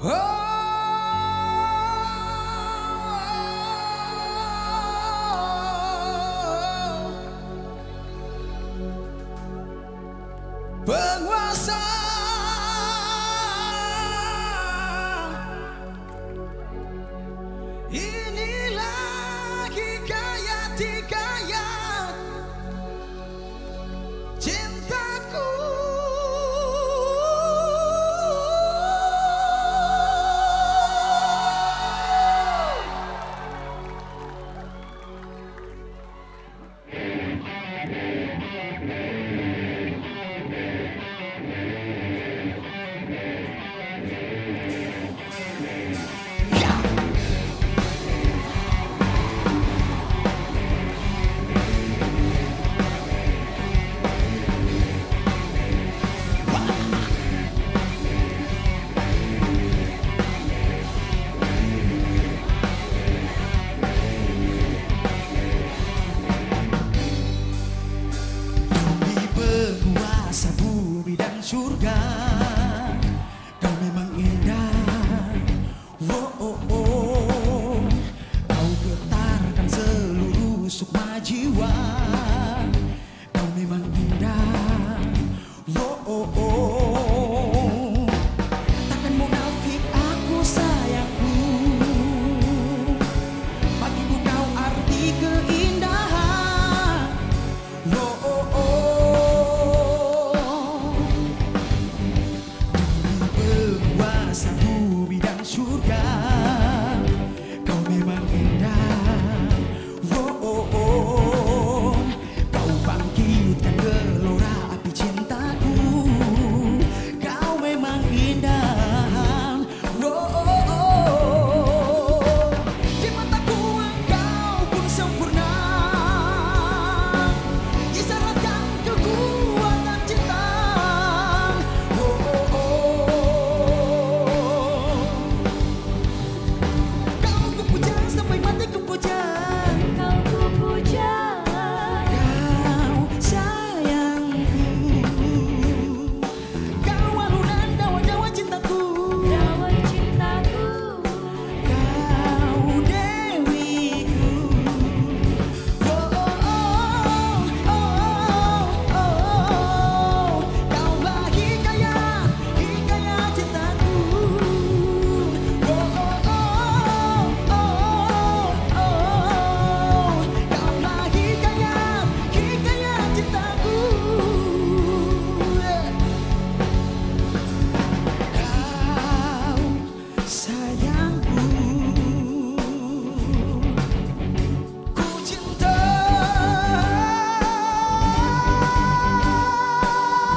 Oh, oh, oh, oh, penguasa inilah surga. Kau memang indah. Oh, oh, oh. Kau getarkan seluruh sukma jiwa.